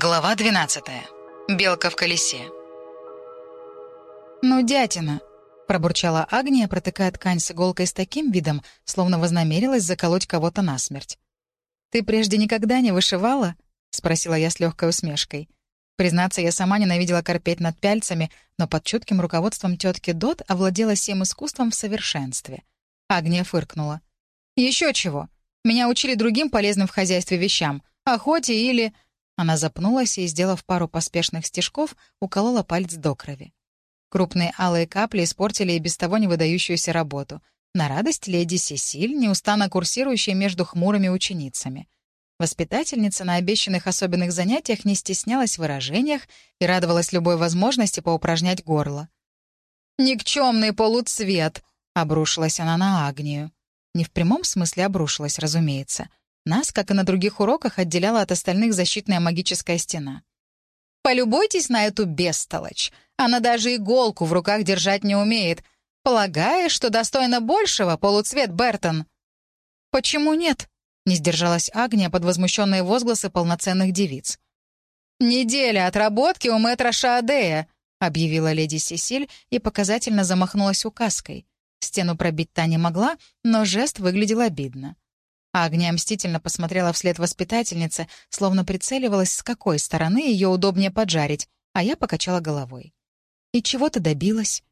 Глава 12. Белка в колесе. «Ну, дятина!» — пробурчала Агния, протыкая ткань с иголкой с таким видом, словно вознамерилась заколоть кого-то насмерть. «Ты прежде никогда не вышивала?» — спросила я с легкой усмешкой. Признаться, я сама ненавидела корпеть над пяльцами, но под чутким руководством тетки Дот овладела всем искусством в совершенстве. Агния фыркнула. Еще чего. Меня учили другим полезным в хозяйстве вещам. Охоте или...» Она запнулась и, сделав пару поспешных стежков, уколола палец до крови. Крупные алые капли испортили и без того невыдающуюся работу. На радость леди Сесиль, неустанно курсирующей между хмурыми ученицами. Воспитательница на обещанных особенных занятиях не стеснялась в выражениях и радовалась любой возможности поупражнять горло. «Никчемный полуцвет!» — обрушилась она на Агнию. Не в прямом смысле обрушилась, разумеется. Нас, как и на других уроках, отделяла от остальных защитная магическая стена. «Полюбуйтесь на эту бестолочь. Она даже иголку в руках держать не умеет. Полагаешь, что достойно большего, полуцвет Бертон?» «Почему нет?» — не сдержалась Агния под возмущенные возгласы полноценных девиц. «Неделя отработки у мэтра Шаадея», — объявила леди Сесиль и показательно замахнулась указкой. Стену пробить та не могла, но жест выглядел обидно. А Огня мстительно посмотрела вслед воспитательнице, словно прицеливалась, с какой стороны ее удобнее поджарить, а я покачала головой. «И чего ты добилась?»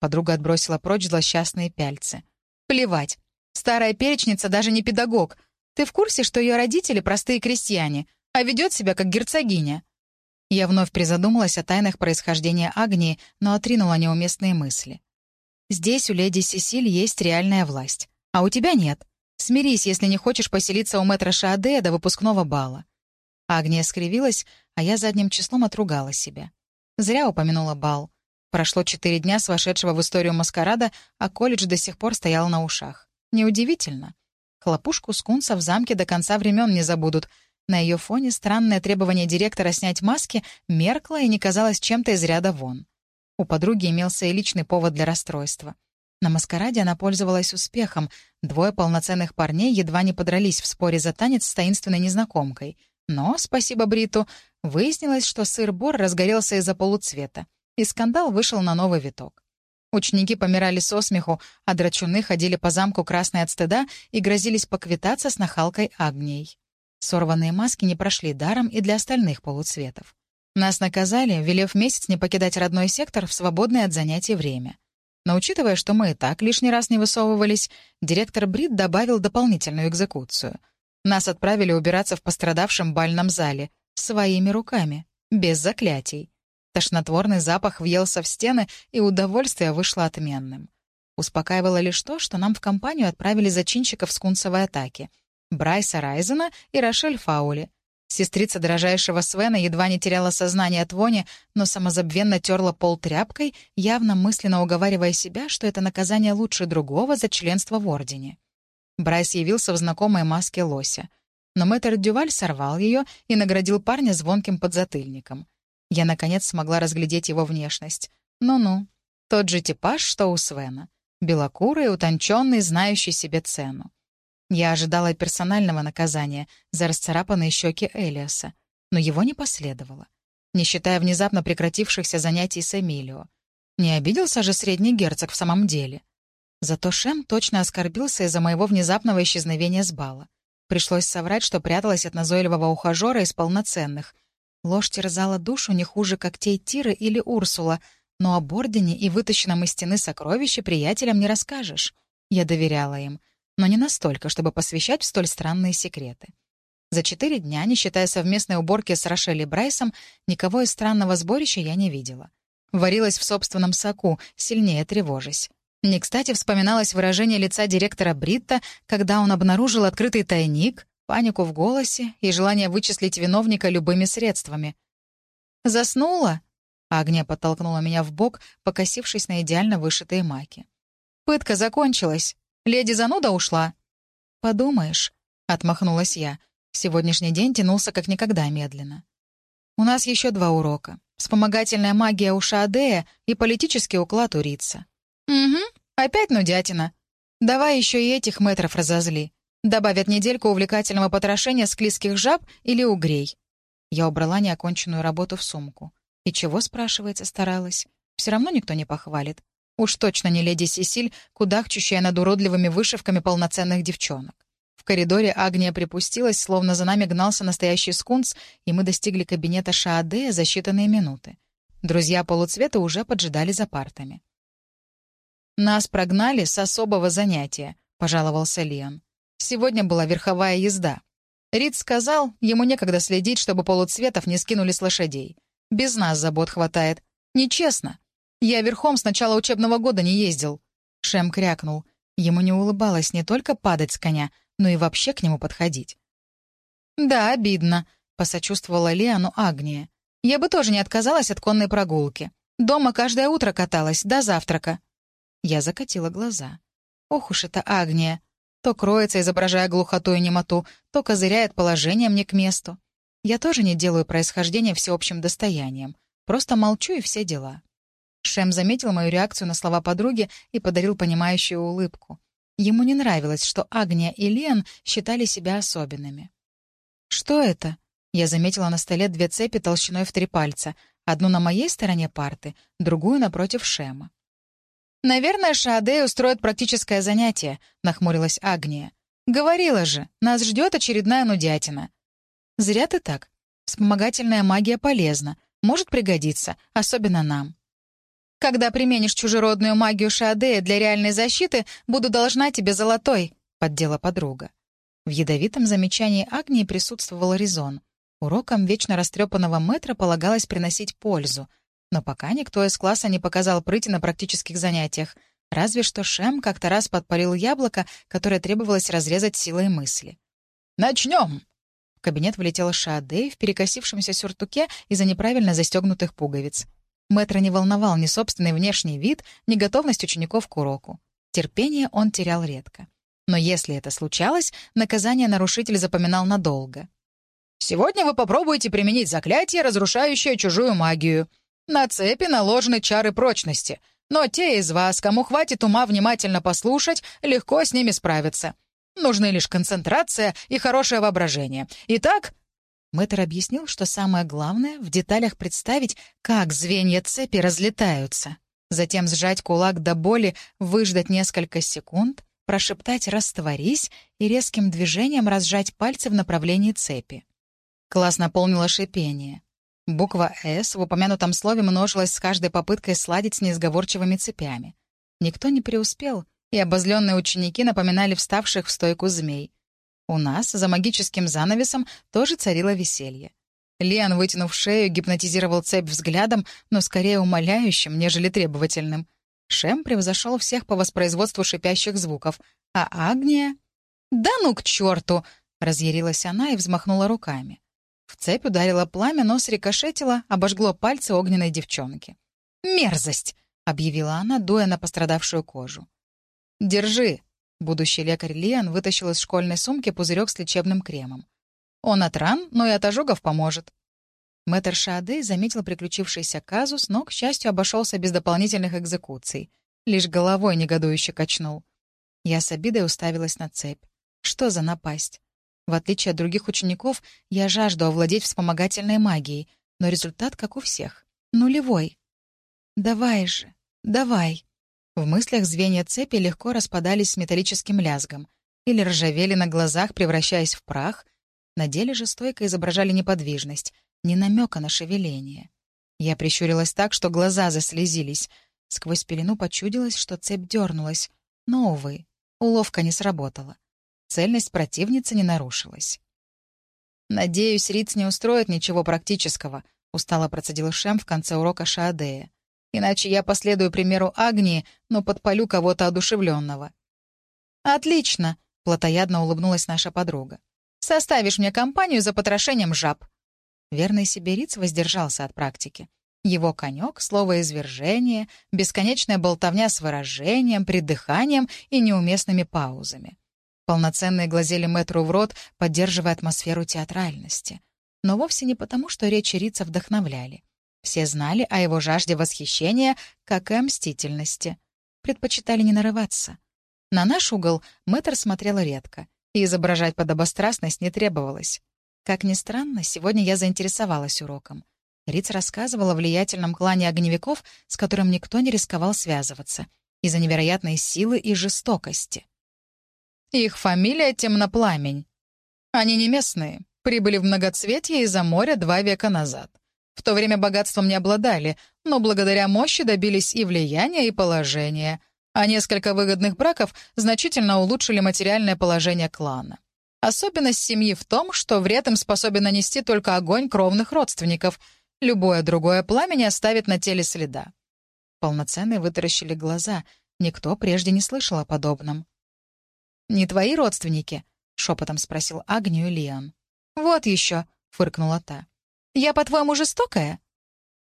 Подруга отбросила прочь злосчастные пяльцы. «Плевать. Старая перечница даже не педагог. Ты в курсе, что ее родители — простые крестьяне, а ведет себя как герцогиня?» Я вновь призадумалась о тайнах происхождения Агнии, но отринула неуместные мысли. «Здесь у леди Сесиль есть реальная власть, а у тебя нет. Смирись, если не хочешь поселиться у мэтра Шааде до выпускного бала». Агния скривилась, а я задним числом отругала себя. Зря упомянула бал. Прошло четыре дня с вошедшего в историю маскарада, а колледж до сих пор стоял на ушах. Неудивительно. Хлопушку скунса в замке до конца времен не забудут. На ее фоне странное требование директора снять маски меркло и не казалось чем-то из ряда вон. У подруги имелся и личный повод для расстройства — на маскараде она пользовалась успехом. Двое полноценных парней едва не подрались в споре за танец с таинственной незнакомкой. Но, спасибо Бриту, выяснилось, что сыр-бор разгорелся из-за полуцвета, и скандал вышел на новый виток. Ученики помирали со смеху, а драчуны ходили по замку красной от стыда и грозились поквитаться с нахалкой Агнией. Сорванные маски не прошли даром и для остальных полуцветов. Нас наказали, велев месяц не покидать родной сектор в свободное от занятий время. Но учитывая, что мы и так лишний раз не высовывались, директор Брит добавил дополнительную экзекуцию. Нас отправили убираться в пострадавшем бальном зале. Своими руками. Без заклятий. Тошнотворный запах въелся в стены, и удовольствие вышло отменным. Успокаивало лишь то, что нам в компанию отправили зачинщиков скунсовой атаки. Брайса Райзена и Рошель Фаули. Сестрица дрожайшего Свена едва не теряла сознание от вони, но самозабвенно терла пол тряпкой, явно мысленно уговаривая себя, что это наказание лучше другого за членство в Ордене. Брайс явился в знакомой маске лося. Но мэтр Дюваль сорвал ее и наградил парня звонким подзатыльником. Я, наконец, смогла разглядеть его внешность. Ну-ну, тот же типаж, что у Свена. Белокурый, утонченный, знающий себе цену. Я ожидала персонального наказания за расцарапанные щеки Элиаса, но его не последовало, не считая внезапно прекратившихся занятий с Эмилио. Не обиделся же средний герцог в самом деле. Зато Шем точно оскорбился из-за моего внезапного исчезновения с бала. Пришлось соврать, что пряталась от назойливого ухажера из полноценных. Ложь терзала душу не хуже когтей Тиры или Урсула, но об Ордене и вытащенном из стены сокровище приятелям не расскажешь. Я доверяла им — но не настолько, чтобы посвящать в столь странные секреты. За четыре дня, не считая совместной уборки с Рошель и Брайсом, никого из странного сборища я не видела. Варилась в собственном соку, сильнее тревожась. Не кстати вспоминалось выражение лица директора Бритта, когда он обнаружил открытый тайник, панику в голосе и желание вычислить виновника любыми средствами. «Заснула?» — Агния подтолкнула меня в бок, покосившись на идеально вышитые маки. «Пытка закончилась. Леди зануда ушла?» «Подумаешь», — отмахнулась я. Сегодняшний день тянулся как никогда медленно. «У нас еще два урока. Вспомогательная магия у Шаадея и политический уклад у Рица». «Угу, опять нудятина. Давай еще и этих метров разозли. Добавят недельку увлекательного потрошения склизких жаб или угрей». Я убрала неоконченную работу в сумку. И чего, спрашивается, старалась? Все равно никто не похвалит. Уж точно не леди Сесиль, кудахчущая над уродливыми вышивками полноценных девчонок. В коридоре Агния припустилась, словно за нами гнался настоящий скунс, и мы достигли кабинета Шаадея за считанные минуты. Друзья полуцвета уже поджидали за партами. «Нас прогнали с особого занятия», — пожаловался Лиан. «Сегодня была верховая езда. Рид сказал, ему некогда следить, чтобы полуцветов не скинули с лошадей. Без нас забот хватает. Нечестно. Я верхом с начала учебного года не ездил». Шем крякнул. Ему не улыбалось не только падать с коня, но и вообще к нему подходить. «Да, обидно», — посочувствовала Лиану Агния. «Я бы тоже не отказалась от конной прогулки. Дома каждое утро каталась, до завтрака». Я закатила глаза. «Ох уж это Агния! То кроется, изображая глухоту и немоту, то козыряет положением не к месту. Я тоже не делаю происхождение всеобщим достоянием. Просто молчу и все дела». Шем заметил мою реакцию на слова подруги и подарил понимающую улыбку. Ему не нравилось, что Агния и Лен считали себя особенными. «Что это?» Я заметила на столе две цепи толщиной в три пальца, одну на моей стороне парты, другую напротив Шема. «Наверное, Шаадей устроит практическое занятие», — нахмурилась Агния. «Говорила же, нас ждет очередная нудятина». «Зря ты так. Вспомогательная магия полезна, может пригодиться, особенно нам». Когда применишь чужеродную магию Шаадея для реальной защиты, буду должна тебе золотой», — поддела подруга. В ядовитом замечании Агнии присутствовал резон. Урокам вечно растрепанного мэтра полагалось приносить пользу. Но пока никто из класса не показал прыти на практических занятиях. Разве что Шем как-то раз подпалил яблоко, которое требовалось разрезать силой мысли. «Начнем!» В кабинет влетел Шаадей в перекосившемся сюртуке из-за неправильно застегнутых пуговиц. Мэтра не волновал ни собственный внешний вид, ни готовность учеников к уроку. Терпение он терял редко. Но если это случалось, наказание нарушитель запоминал надолго. «Сегодня вы попробуете применить заклятие, разрушающее чужую магию. На цепи наложены чары прочности, но те из вас, кому хватит ума внимательно послушать, легко с ними справятся. Нужны лишь концентрация и хорошее воображение. Итак, Мэтр объяснил, что самое главное — в деталях представить, как звенья цепи разлетаются. Затем сжать кулак до боли, выждать несколько секунд, прошептать «растворись» и резким движением разжать пальцы в направлении цепи. Класс наполнило шипение. Буква «С» в упомянутом слове множилась с каждой попыткой сладить с неизговорчивыми цепями. Никто не преуспел, и обозленные ученики напоминали вставших в стойку змей. У нас, за магическим занавесом, тоже царило веселье. Лиан, вытянув шею, гипнотизировал цепь взглядом, но скорее умоляющим, нежели требовательным. Шем превзошел всех по воспроизводству шипящих звуков, а Агния... «Да ну к черту!» — разъярилась она и взмахнула руками. В цепь ударило пламя, но срикошетило, обожгло пальцы огненной девчонки. «Мерзость!» — объявила она, дуя на пострадавшую кожу. «Держи!» Будущий лекарь Лиан вытащил из школьной сумки пузырек с лечебным кремом. Он от ран, но и от ожогов поможет. Мэтр Шаадей заметил приключившийся казус, но, к счастью, обошелся без дополнительных экзекуций. Лишь головой негодующе качнул. Я с обидой уставилась на цепь. Что за напасть? В отличие от других учеников, я жажду овладеть вспомогательной магией, но результат, как у всех, нулевой. «Давай же, давай!» В мыслях звенья цепи легко распадались с металлическим лязгом или ржавели на глазах, превращаясь в прах. На деле же стойко изображали неподвижность, ни намека на шевеление. Я прищурилась так, что глаза заслезились. Сквозь пелену почудилось, что цепь дернулась. Но, увы, уловка не сработала. Цельность противницы не нарушилась. «Надеюсь, Риц не устроит ничего практического», — устало процедил Шем в конце урока Шаадея. Иначе я последую примеру Агнии, но подпалю кого-то одушевленного. «Отлично!» — плотоядно улыбнулась наша подруга. «Составишь мне компанию за потрошением жаб». Верный сибириц воздержался от практики. Его конек — слово извержение, бесконечная болтовня с выражением, придыханием и неуместными паузами. Полноценные глазели мэтру в рот, поддерживая атмосферу театральности. Но вовсе не потому, что речи Рица вдохновляли. Все знали о его жажде восхищения, как и о мстительности. Предпочитали не нарываться. На наш угол мэтр смотрел редко, и изображать подобострастность не требовалось. Как ни странно, сегодня я заинтересовалась уроком. Риц рассказывала о влиятельном клане огневиков, с которым никто не рисковал связываться, из-за невероятной силы и жестокости. Их фамилия Темнопламень. Они не местные, прибыли в многоцветие из-за моря два века назад. В то время богатством не обладали, но благодаря мощи добились и влияния, и положения, а несколько выгодных браков значительно улучшили материальное положение клана. Особенность семьи в том, что вред им способен нанести только огонь кровных родственников. Любое другое пламя не оставит на теле следа. Полноценные вытаращили глаза. Никто прежде не слышал о подобном. «Не твои родственники?» — шепотом спросил Агнию Лиан. «Вот еще», — фыркнула та. «Я, по-твоему, жестокая?»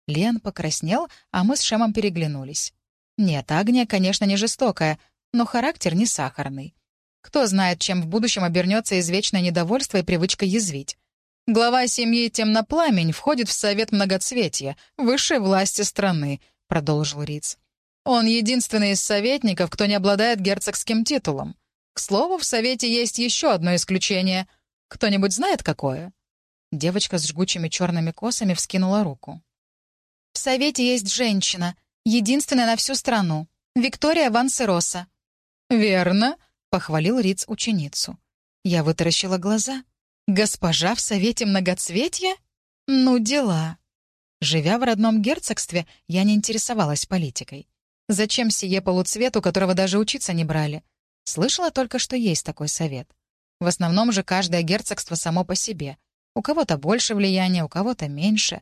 Лиан покраснел, а мы с Шемом переглянулись. Нет, Агния, конечно, не жестокая, но характер не сахарный. Кто знает, чем в будущем обернется извечное недовольство и привычка язвить. Глава семьи Темнопламень входит в Совет Многоцветия, высшей власти страны, — продолжил Риц. Он единственный из советников, кто не обладает герцогским титулом. К слову, в Совете есть еще одно исключение. Кто-нибудь знает, какое?» Девочка с жгучими черными косами вскинула руку. «В Совете есть женщина, единственная на всю страну. Виктория Вансероса». «Верно», — похвалил Риц ученицу. Я вытаращила глаза. «Госпожа в Совете Многоцветья? Ну, дела». Живя в родном герцогстве, я не интересовалась политикой. Зачем сие полуцвет, у которого даже учиться не брали? Слышала только, что есть такой совет. В основном же каждое герцогство само по себе. У кого-то больше влияния, у кого-то меньше.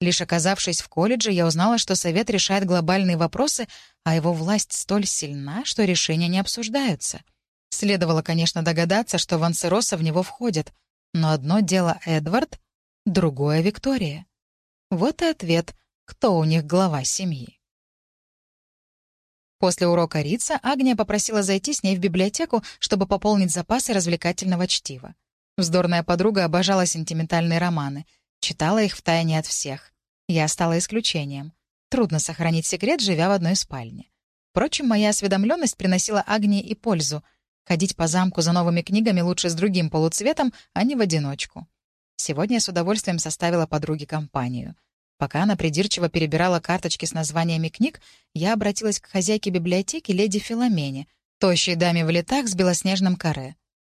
Лишь оказавшись в колледже, я узнала, что совет решает глобальные вопросы, а его власть столь сильна, что решения не обсуждаются. Следовало, конечно, догадаться, что Вансероса в него входит. Но одно дело Эдвард, другое — Виктория. Вот и ответ, кто у них глава семьи. После урока Рица Агния попросила зайти с ней в библиотеку, чтобы пополнить запасы развлекательного чтива. Вздорная подруга обожала сентиментальные романы, читала их втайне от всех. Я стала исключением. Трудно сохранить секрет, живя в одной спальне. Впрочем, моя осведомленность приносила Агнии и пользу. Ходить по замку за новыми книгами лучше с другим полуцветом, а не в одиночку. Сегодня я с удовольствием составила подруге компанию. Пока она придирчиво перебирала карточки с названиями книг, я обратилась к хозяйке библиотеки леди Филомене, тощей даме в летах с белоснежным каре.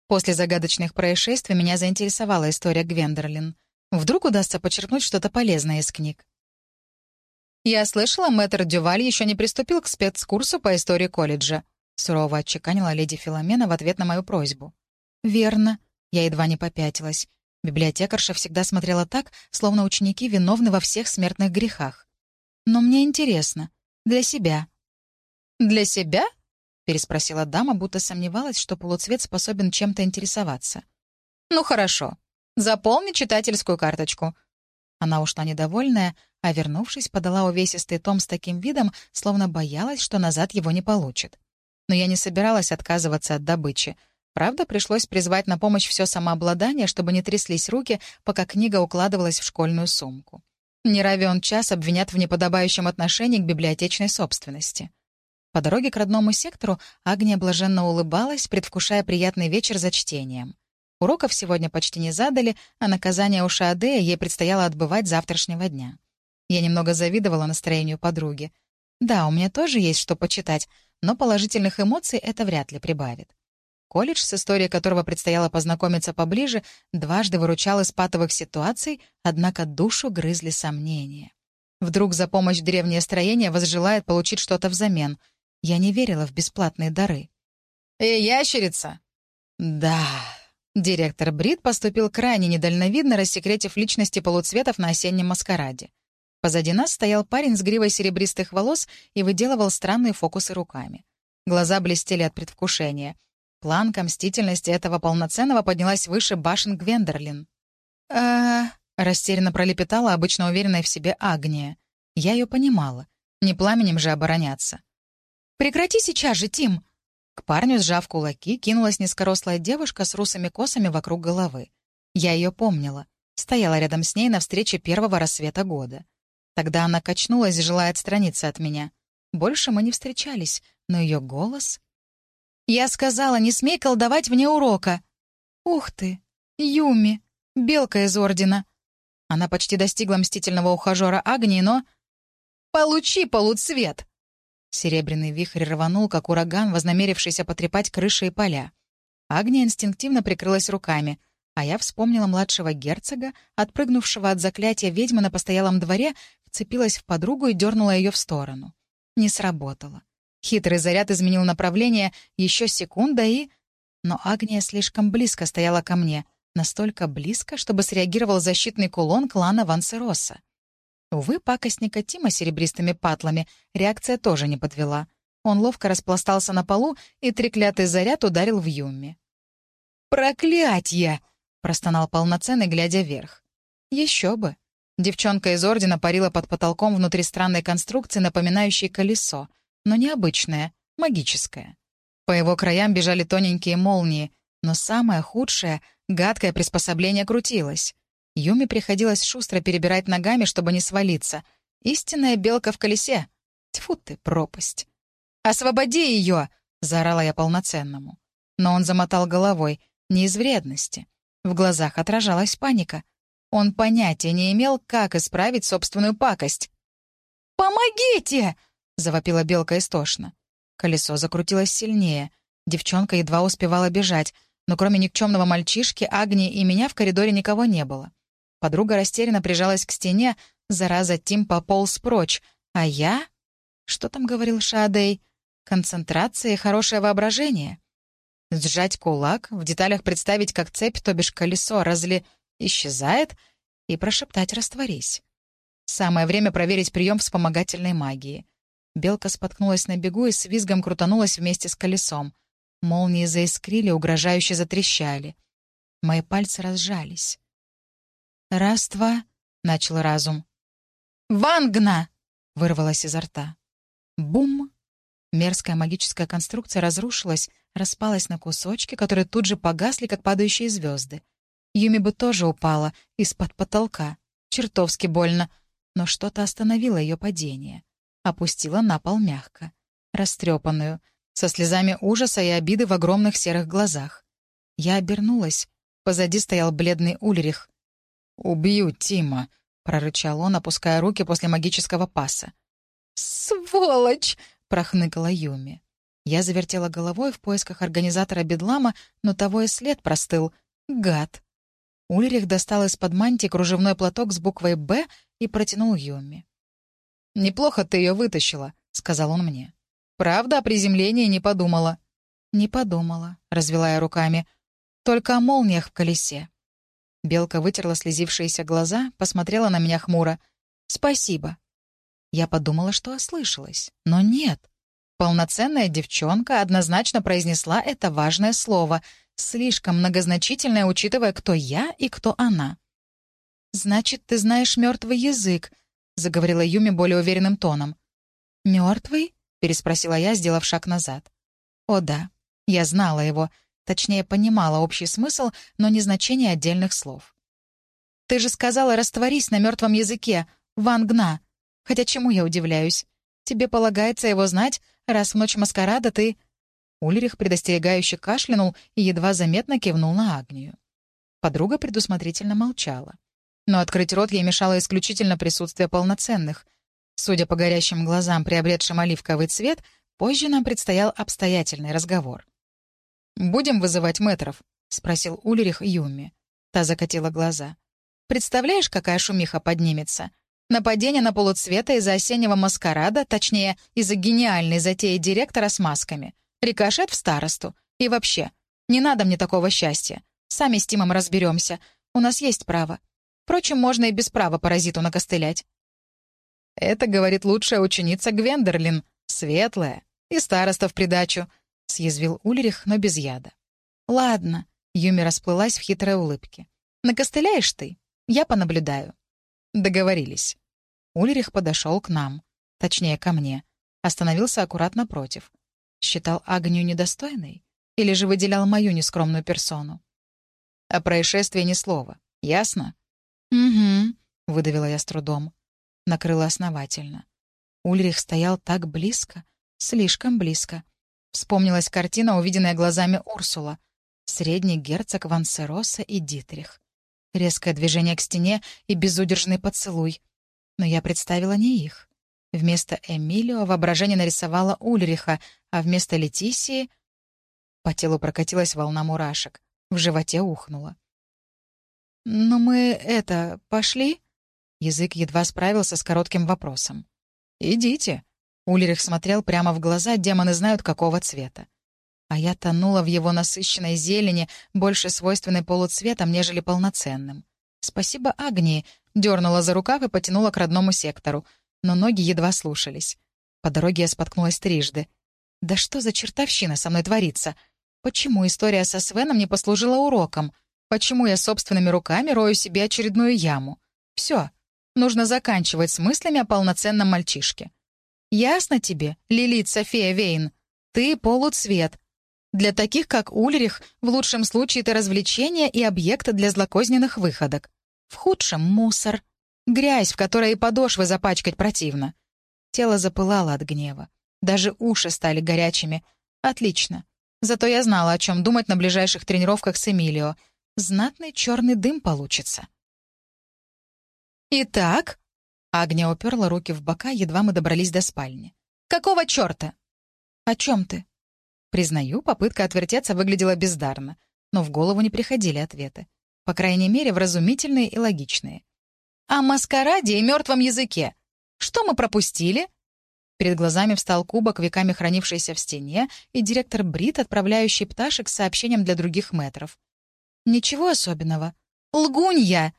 После загадочных происшествий меня заинтересовала история Гвендерлин. Вдруг удастся почерпнуть что-то полезное из книг. «Я слышала, мэтр Дюваль еще не приступил к спецкурсу по истории колледжа», сурово отчеканила леди Филомена в ответ на мою просьбу. «Верно». Я едва не попятилась. Библиотекарша всегда смотрела так, словно ученики виновны во всех смертных грехах. «Но мне интересно. Для себя». «Для себя?» — переспросила дама, будто сомневалась, что полуцвет способен чем-то интересоваться. «Ну хорошо. Заполни читательскую карточку». Она ушла недовольная, а, вернувшись, подала увесистый том с таким видом, словно боялась, что назад его не получит. Но я не собиралась отказываться от добычи — Правда, пришлось призвать на помощь все самообладание, чтобы не тряслись руки, пока книга укладывалась в школьную сумку. Не равен час обвинят в неподобающем отношении к библиотечной собственности. По дороге к родному сектору Агния блаженно улыбалась, предвкушая приятный вечер за чтением. Уроков сегодня почти не задали, а наказание у Шаадея ей предстояло отбывать завтрашнего дня. Я немного завидовала настроению подруги. Да, у меня тоже есть что почитать, но положительных эмоций это вряд ли прибавит. Колледж, с историей которого предстояло познакомиться поближе, дважды выручал из патовых ситуаций, однако душу грызли сомнения. Вдруг за помощь древнее строение возжелает получить что-то взамен. Я не верила в бесплатные дары. «Эй, ящерица!» «Да...» Директор Брит поступил крайне недальновидно, рассекретив личности полуцветов на осеннем маскараде. Позади нас стоял парень с гривой серебристых волос и выделывал странные фокусы руками. Глаза блестели от предвкушения. Планка мстительности этого полноценного поднялась выше башен Гвендерлин. э растерянно пролепетала обычно уверенная в себе Агния. Я ее понимала. Не пламенем же обороняться. «Прекрати сейчас же, Тим!» К парню, сжав кулаки, кинулась низкорослая девушка с русыми косами вокруг головы. Я ее помнила. Стояла рядом с ней на встрече первого рассвета года. Тогда она качнулась, желая отстраниться от меня. Больше мы не встречались, но ее голос «Я сказала, не смей колдовать вне урока». «Ух ты! Юми! Белка из Ордена». Она почти достигла мстительного ухажера Агнии, но... «Получи полуцвет!» Серебряный вихрь рванул, как ураган, вознамерившийся потрепать крыши и поля. Агния инстинктивно прикрылась руками, а я вспомнила младшего герцога, отпрыгнувшего от заклятия ведьмы на постоялом дворе, вцепилась в подругу и дернула ее в сторону. Не сработало. Хитрый заряд изменил направление, еще секунда и... Но Агния слишком близко стояла ко мне, настолько близко, чтобы среагировал защитный кулон клана Вансероса. Увы, пакостника Тима серебристыми патлами реакция тоже не подвела. Он ловко распластался на полу, и треклятый заряд ударил в Юмми. «Проклятье!» — простонал полноценный, глядя вверх. «Еще бы!» Девчонка из Ордена парила под потолком внутри странной конструкции, напоминающей колесо, но необычное, магическое. По его краям бежали тоненькие молнии, но самое худшее — гадкое приспособление крутилось. Юме приходилось шустро перебирать ногами, чтобы не свалиться. Истинная белка в колесе. Тьфу ты, пропасть. «Освободи ее!» — заорала я полноценному. Но он замотал головой, не из вредности. В глазах отражалась паника. Он понятия не имел, как исправить собственную пакость. «Помогите!» — завопила белка истошно. Колесо закрутилось сильнее. Девчонка едва успевала бежать, но кроме никчемного мальчишки, Агни и меня в коридоре никого не было. Подруга растерянно прижалась к стене, зараза Тим пополз прочь. А я? Что там говорил Шадей? Концентрация и хорошее воображение. Сжать кулак, в деталях представить, как цепь, то бишь колесо, разли... исчезает, и прошептать «растворись». Самое время проверить прием вспомогательной магии. Белка споткнулась на бегу и с визгом крутанулась вместе с колесом. Молнии заискрили, угрожающе затрещали. Мои пальцы разжались. «Раз, два», — начал разум. «Вангна!» — вырвалось изо рта. Бум! Мерзкая магическая конструкция разрушилась, распалась на кусочки, которые тут же погасли, как падающие звезды. Юми бы тоже упала из-под потолка. Чертовски больно. Но что-то остановило ее падение. Опустила на пол мягко. Растрепанную, со слезами ужаса и обиды в огромных серых глазах. Я обернулась. Позади стоял бледный Ульрих. «Убью Тима», — прорычал он, опуская руки после магического паса. «Сволочь!» — прохныкала Юми. Я завертела головой в поисках организатора бедлама, но того и след простыл. Гад. Ульрих достал из-под мантии кружевной платок с буквой «Б» и протянул Юми. «Неплохо ты ее вытащила», — сказал он мне. «Правда, о приземлении не подумала». «Не подумала», — развела я руками. «Только о молниях в колесе». Белка вытерла слезившиеся глаза, посмотрела на меня хмуро. «Спасибо». Я подумала, что ослышалась. Но нет. Полноценная девчонка однозначно произнесла это важное слово, слишком многозначительное, учитывая, кто я и кто она. «Значит, ты знаешь мертвый язык», — заговорила Юми более уверенным тоном. «Мертвый?» — переспросила я, сделав шаг назад. «О да, я знала его, Точнее, понимала общий смысл, но не значение отдельных слов. «Ты же сказала «растворись» на мертвом языке, вангна. Хотя чему я удивляюсь? Тебе полагается его знать, раз в ночь маскарада ты...» Ульрих предостерегающе кашлянул и едва заметно кивнул на Агнию. Подруга предусмотрительно молчала. Но открыть рот ей мешало исключительно присутствие полноценных. Судя по горящим глазам, приобретшим оливковый цвет, позже нам предстоял обстоятельный разговор. «Будем вызывать мэтров?» — спросил Ульрих Юми. Та закатила глаза. «Представляешь, какая шумиха поднимется? Нападение на полуцвета из-за осеннего маскарада, точнее, из-за гениальной затеи директора с масками. Рикошет в старосту. И вообще, не надо мне такого счастья. Сами с Тимом разберемся. У нас есть право. Впрочем, можно и без права паразиту накостылять». «Это, говорит лучшая ученица Гвендерлин. Светлая. И староста в придачу», — съязвил Ульрих, но без яда. «Ладно», — Юми расплылась в хитрой улыбке. «Накостыляешь ты? Я понаблюдаю». Договорились. Ульрих подошел к нам. Точнее, ко мне. Остановился аккуратно против. Считал Агнию недостойной? Или же выделял мою нескромную персону? О происшествии ни слова. Ясно? «Угу», — выдавила я с трудом. Накрыла основательно. Ульрих стоял так близко, слишком близко. Вспомнилась картина, увиденная глазами Урсула. Средний герцог Вансероса и Дитрих. Резкое движение к стене и безудержный поцелуй. Но я представила не их. Вместо Эмилио воображение нарисовало Ульриха, а вместо Летисии... По телу прокатилась волна мурашек. В животе ухнуло. «Ну мы, это, пошли?» Язык едва справился с коротким вопросом. «Идите». Ульрих смотрел прямо в глаза, демоны знают, какого цвета. А я тонула в его насыщенной зелени, больше свойственной полуцветом, нежели полноценным. Спасибо Агнии, дернула за рукав и потянула к родному сектору, но ноги едва слушались. По дороге я споткнулась трижды. Да что за чертовщина со мной творится? Почему история со Свеном не послужила уроком? Почему я собственными руками рою себе очередную яму? Все, нужно заканчивать с мыслями о полноценном мальчишке. Ясно тебе, Лилит София Вейн? Ты полуцвет. Для таких, как Ульрих, в лучшем случае ты развлечение и объект для злокозненных выходок. В худшем — мусор. Грязь, в которой и подошвы запачкать противно. Тело запылало от гнева. Даже уши стали горячими. Отлично. Зато я знала, о чем думать на ближайших тренировках с Эмилио. Знатный черный дым получится. «Итак?» — Агния уперла руки в бока, едва мы добрались до спальни. «Какого черта?» «О чем ты?» Признаю, попытка отвертеться выглядела бездарно, но в голову не приходили ответы. По крайней мере, вразумительные и логичные. «О маскараде и мертвом языке. Что мы пропустили?» Перед глазами встал кубок, веками хранившийся в стене, и директор Брит, отправляющий пташек с сообщением для других метров. «Ничего особенного. Лгунья!»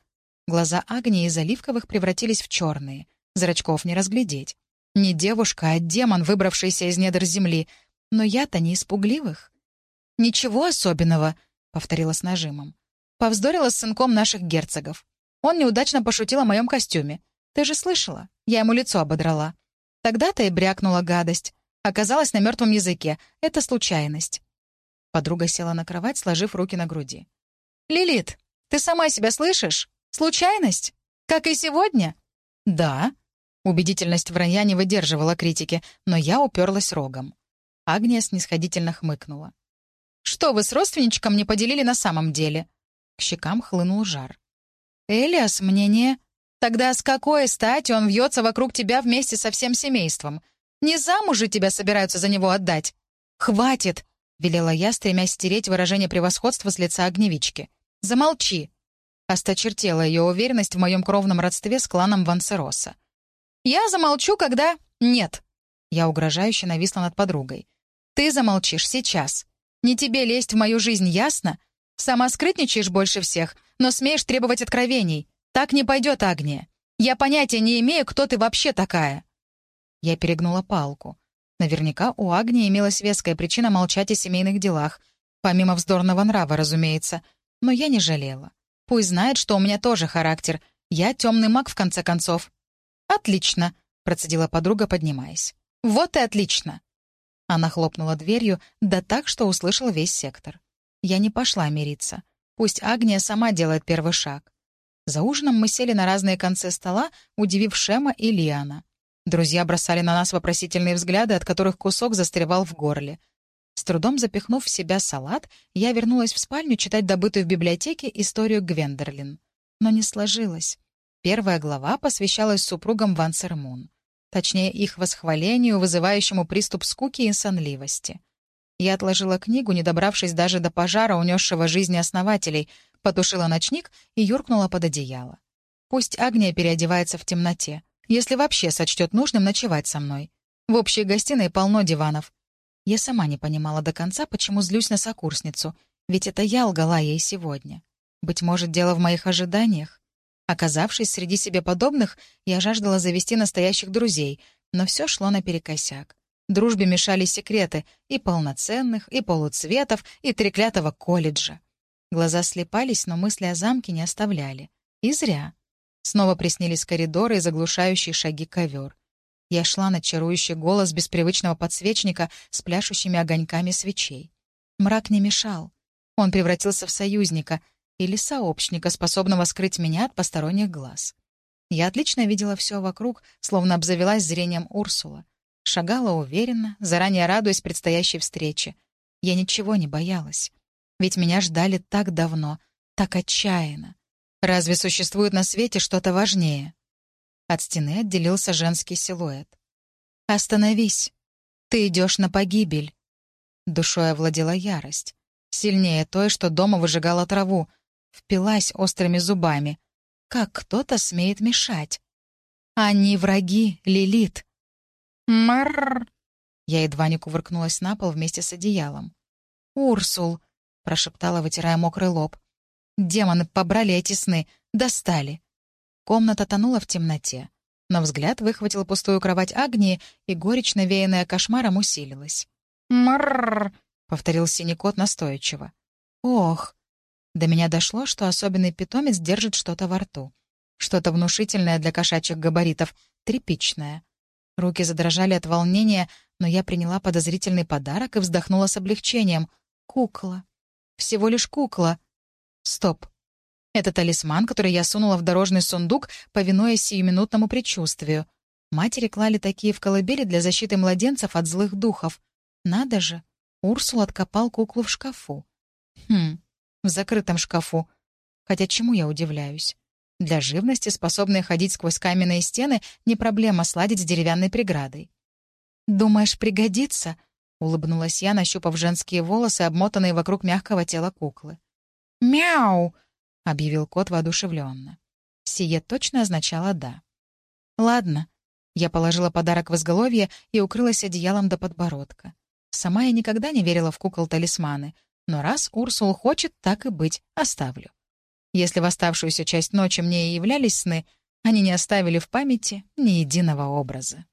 Глаза Агнии из оливковых превратились в черные. Зрачков не разглядеть. Не девушка, а демон, выбравшийся из недр земли. Но я-то не испугливых. «Ничего особенного», — повторила с нажимом. Повздорила с сынком наших герцогов. Он неудачно пошутил о моем костюме. Ты же слышала? Я ему лицо ободрала. Тогда-то и брякнула гадость. Оказалась на мертвом языке. Это случайность. Подруга села на кровать, сложив руки на груди. «Лилит, ты сама себя слышишь? Случайность? Как и сегодня?» «Да». Убедительность вранья не выдерживала критики, но я уперлась рогом. Агния снисходительно хмыкнула. «Что вы с родственничком не поделили на самом деле?» К щекам хлынул жар. «Элиас, мнение...» Тогда с какой стати он вьется вокруг тебя вместе со всем семейством? Не замуж же тебя собираются за него отдать? Хватит!» — велела я, стремясь стереть выражение превосходства с лица огневички. «Замолчи!» Осточертела ее уверенность в моем кровном родстве с кланом Вансероса. «Я замолчу, когда...» «Нет!» Я угрожающе нависла над подругой. «Ты замолчишь сейчас. Не тебе лезть в мою жизнь, ясно? Сама скрытничаешь больше всех, но смеешь требовать откровений. Так не пойдет, Агния. Я понятия не имею, кто ты вообще такая». Я перегнула палку. Наверняка у Агнии имелась веская причина молчать о семейных делах. Помимо вздорного нрава, разумеется. Но я не жалела. Пусть знает, что у меня тоже характер. Я темный маг, в конце концов. «Отлично», — процедила подруга, поднимаясь. «Вот и отлично». Она хлопнула дверью, да так, что услышал весь сектор. Я не пошла мириться. Пусть Агния сама делает первый шаг. За ужином мы сели на разные концы стола, удивив Шема и Лиана. Друзья бросали на нас вопросительные взгляды, от которых кусок застревал в горле. С трудом запихнув в себя салат, я вернулась в спальню читать добытую в библиотеке историю Гвендерлин. Но не сложилось. Первая глава посвящалась супругам Вансермун. Точнее, их восхвалению, вызывающему приступ скуки и сонливости. Я отложила книгу, не добравшись даже до пожара, унесшего жизни основателей, потушила ночник и юркнула под одеяло. Пусть Агния переодевается в темноте, если вообще сочтет нужным ночевать со мной. В общей гостиной полно диванов. Я сама не понимала до конца, почему злюсь на сокурсницу, ведь это я лгала ей сегодня. Быть может, дело в моих ожиданиях? Оказавшись среди себе подобных, я жаждала завести настоящих друзей, но все шло наперекосяк. Дружбе мешали секреты и полноценных, и полуцветов, и треклятого колледжа. Глаза слепались, но мысли о замке не оставляли. И зря. Снова приснились коридоры и заглушающие шаги ковер. Я шла на чарующий голос беспривычного подсвечника с пляшущими огоньками свечей. Мрак не мешал. Он превратился в союзника или сообщника, способного скрыть меня от посторонних глаз. Я отлично видела все вокруг, словно обзавелась зрением Урсула. Шагала уверенно, заранее радуясь предстоящей встрече. Я ничего не боялась. Ведь меня ждали так давно, так отчаянно. Разве существует на свете что-то важнее? От стены отделился женский силуэт. «Остановись! Ты идешь на погибель!» Душой овладела ярость. Сильнее той, что дома выжигала траву. Впилась острыми зубами. Как кто-то смеет мешать? Они враги, Лилит. Марр! Я едва не кувыркнулась на пол вместе с одеялом. «Урсул!» — прошептала, вытирая мокрый лоб. «Демоны побрали эти сны, достали!» Комната тонула в темноте, но взгляд выхватил пустую кровать Агнии, и горечь, навеянная кошмаром, усилилась. «Марррр!» — повторил синий кот настойчиво. «Ох!» До меня дошло, что особенный питомец держит что-то во рту. Что-то внушительное для кошачьих габаритов, тряпичное. Руки задрожали от волнения, но я приняла подозрительный подарок и вздохнула с облегчением. Кукла. Всего лишь кукла. Стоп. Это талисман, который я сунула в дорожный сундук, повинуясь сиюминутному предчувствию. Матери клали такие в колыбели для защиты младенцев от злых духов. Надо же, Урсул откопал куклу в шкафу. Хм, в закрытом шкафу. Хотя чему я удивляюсь? Для живности, способной ходить сквозь каменные стены, не проблема сладить с деревянной преградой. «Думаешь, пригодится?» — улыбнулась я, нащупав женские волосы, обмотанные вокруг мягкого тела куклы. «Мяу!» — объявил кот воодушевленно. Сие точно означало «да». «Ладно». Я положила подарок в изголовье и укрылась одеялом до подбородка. Сама я никогда не верила в кукол-талисманы, но раз Урсул хочет, так и быть, оставлю. Если в оставшуюся часть ночи мне и являлись сны, они не оставили в памяти ни единого образа.